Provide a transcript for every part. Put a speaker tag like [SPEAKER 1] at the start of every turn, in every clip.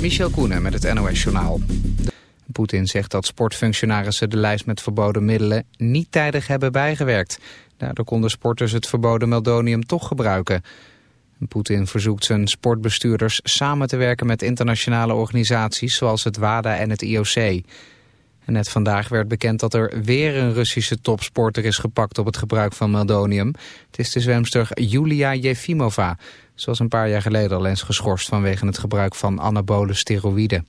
[SPEAKER 1] Michel Koenen met het NOS-journaal. Poetin zegt dat sportfunctionarissen de lijst met verboden middelen niet tijdig hebben bijgewerkt. Daardoor konden sporters het verboden meldonium toch gebruiken. Poetin verzoekt zijn sportbestuurders samen te werken met internationale organisaties zoals het WADA en het IOC. En net vandaag werd bekend dat er weer een Russische topsporter is gepakt op het gebruik van meldonium. Het is de zwemster Julia Jefimova, zoals een paar jaar geleden al eens geschorst vanwege het gebruik van anabole steroïden.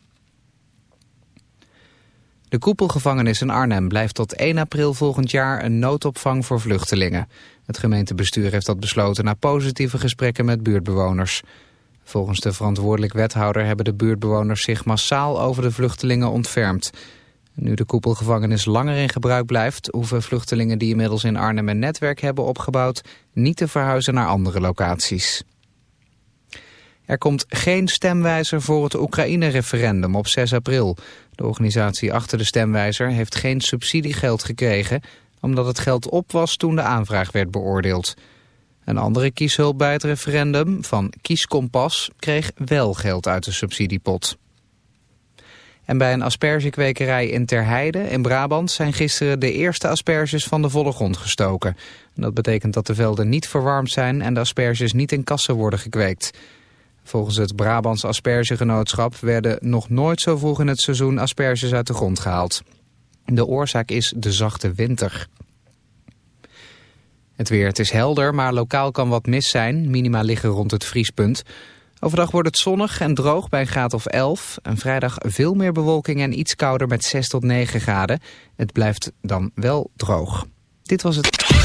[SPEAKER 1] De koepelgevangenis in Arnhem blijft tot 1 april volgend jaar een noodopvang voor vluchtelingen. Het gemeentebestuur heeft dat besloten na positieve gesprekken met buurtbewoners. Volgens de verantwoordelijk wethouder hebben de buurtbewoners zich massaal over de vluchtelingen ontfermd. Nu de koepelgevangenis langer in gebruik blijft... hoeven vluchtelingen die inmiddels in Arnhem een netwerk hebben opgebouwd... niet te verhuizen naar andere locaties. Er komt geen stemwijzer voor het Oekraïne-referendum op 6 april. De organisatie achter de stemwijzer heeft geen subsidiegeld gekregen... omdat het geld op was toen de aanvraag werd beoordeeld. Een andere kieshulp bij het referendum, van Kieskompas... kreeg wel geld uit de subsidiepot. En bij een aspergekwekerij in Terheide in Brabant zijn gisteren de eerste asperges van de volle grond gestoken. dat betekent dat de velden niet verwarmd zijn en de asperges niet in kassen worden gekweekt. Volgens het Brabants Aspergegenootschap werden nog nooit zo vroeg in het seizoen asperges uit de grond gehaald. De oorzaak is de zachte winter. Het weer, het is helder, maar lokaal kan wat mis zijn. Minima liggen rond het vriespunt. Overdag wordt het zonnig en droog bij een graad of 11. En vrijdag veel meer bewolking en iets kouder met 6 tot 9 graden. Het blijft dan wel droog. Dit was het.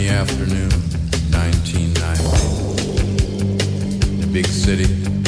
[SPEAKER 2] rainy afternoon, 1990. The big
[SPEAKER 3] city.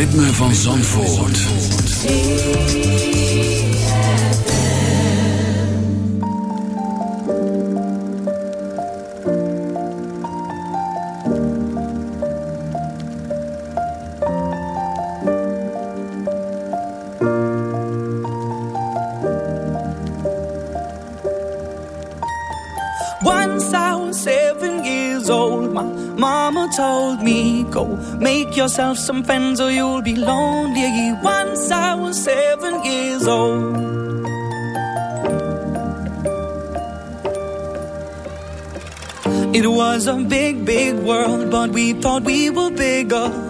[SPEAKER 3] ritme van Zandvoort.
[SPEAKER 4] Once I was seven years old, my mama told me go make yourself some friends or you'll be lonely. Once I was seven years old. It was a big, big world, but we thought we were bigger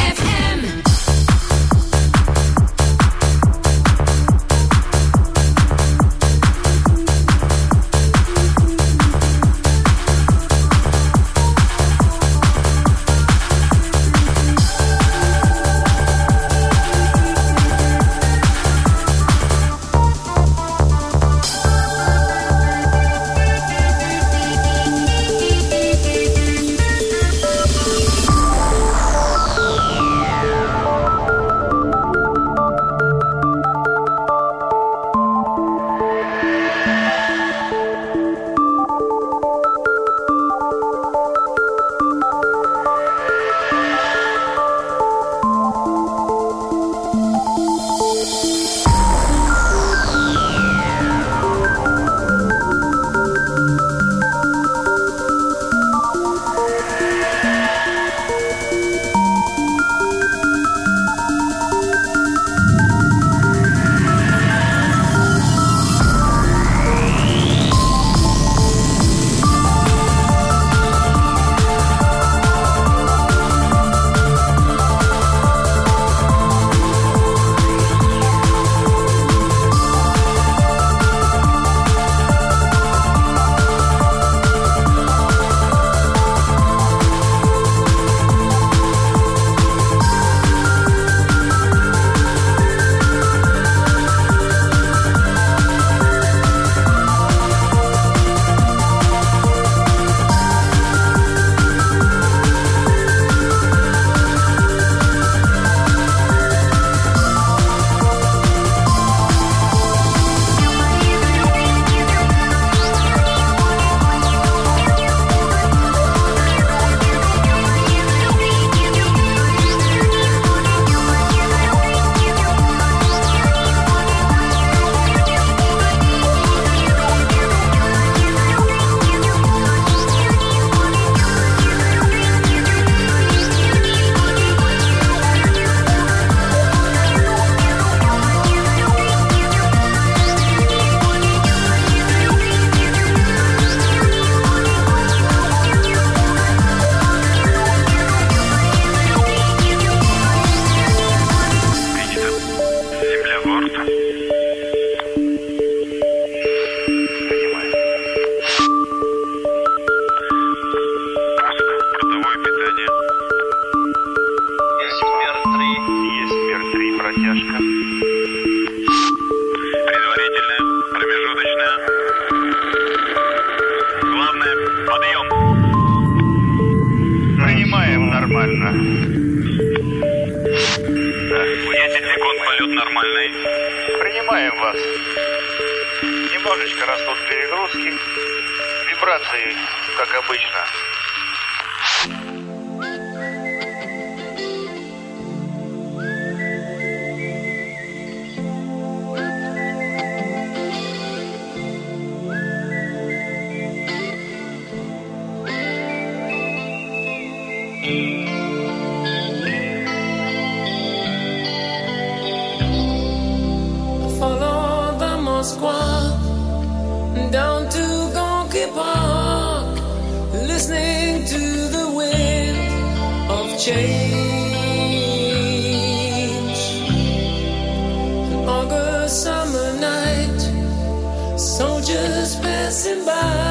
[SPEAKER 5] passing by,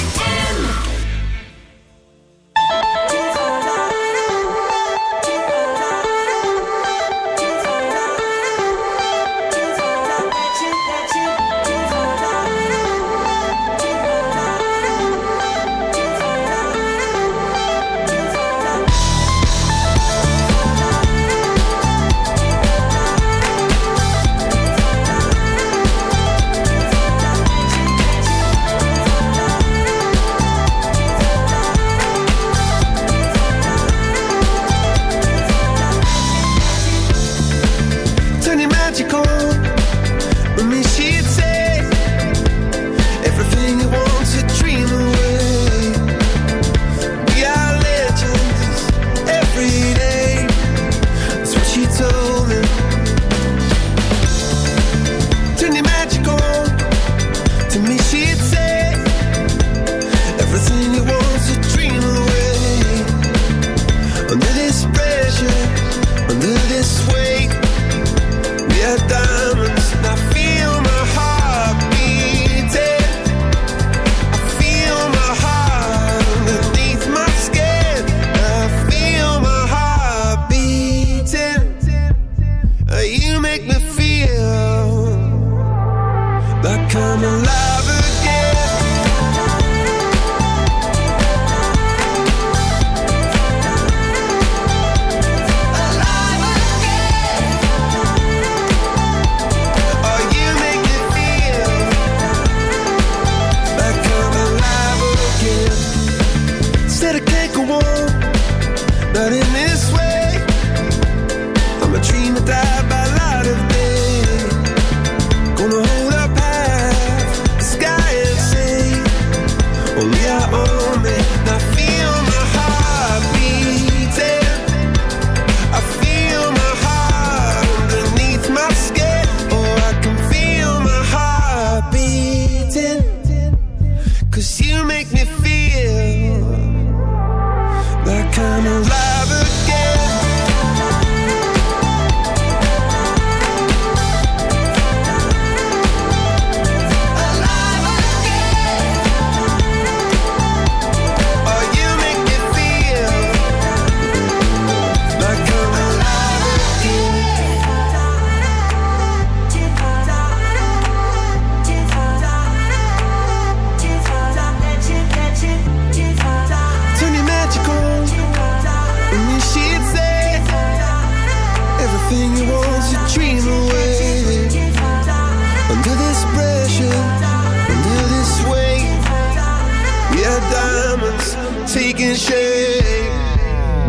[SPEAKER 6] shame.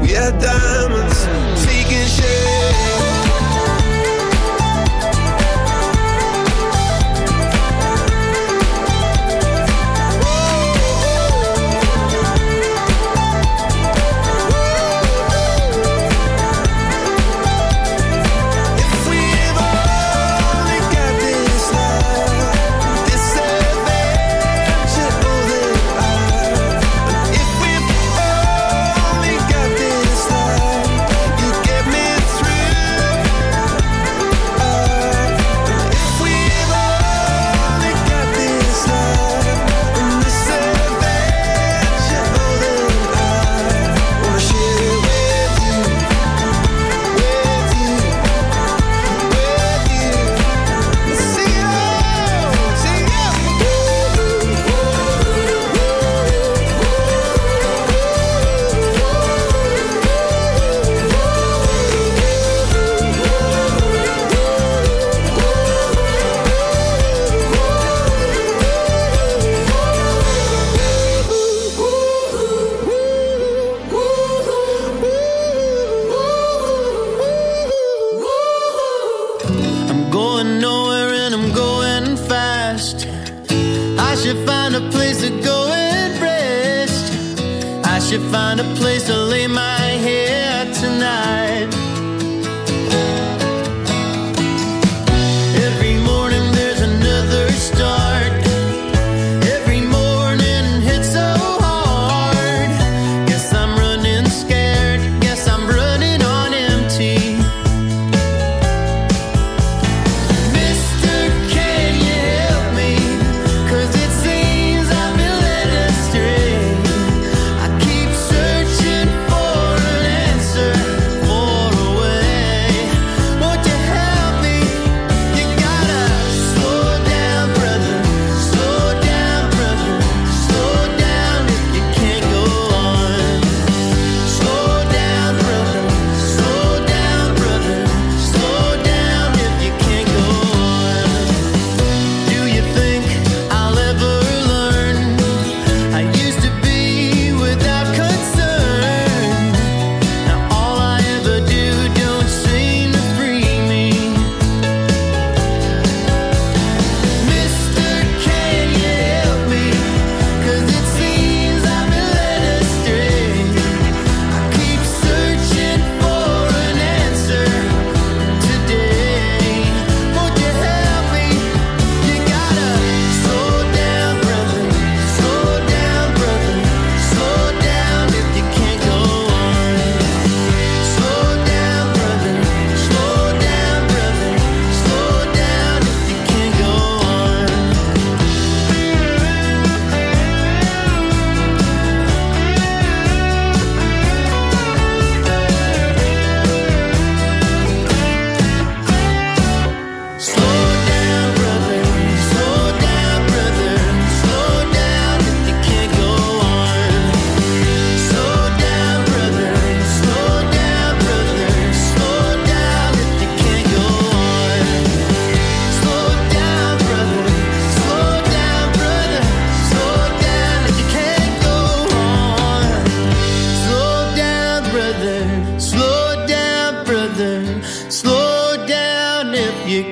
[SPEAKER 6] We had time.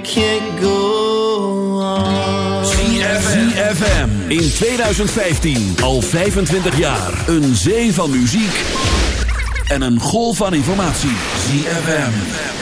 [SPEAKER 6] can't go on.
[SPEAKER 7] ZFM. In 2015, al 25 jaar. Een zee van muziek en een golf van informatie. ZFM.